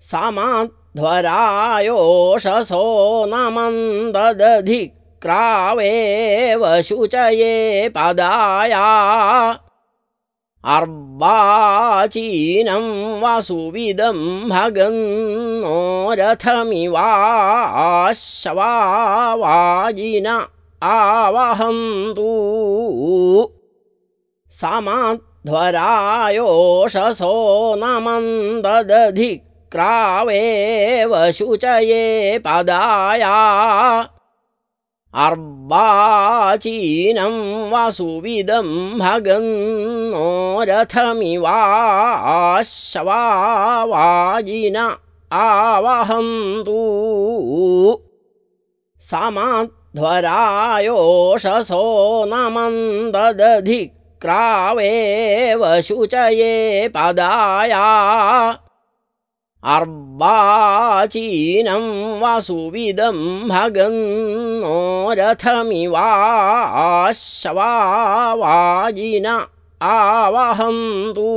समाध्वरायोषसो न मन्ददधिक्रावेव शुचये पदाया। अर्वाचीनं वसुविदं भगन्नो रथमिवाश्वाजिन आवहन्तु। समाध्वरायोषसो न मन्ददधिक्रावेव मन्ददधिक्रावेव शुचये पदाया। अर्वाचीनं वसुविदं समाध्वरायोषसो न वसुविदं भगन्नो रथमिवाश्वाजिन आवहन्तु। समाध्वरायोषसो न मन्ददधिक्रावेव शुचये पदाया अर्वाचीनं वसुविदं भगन्नो रथमिवाश्वाजिन आवहन्तु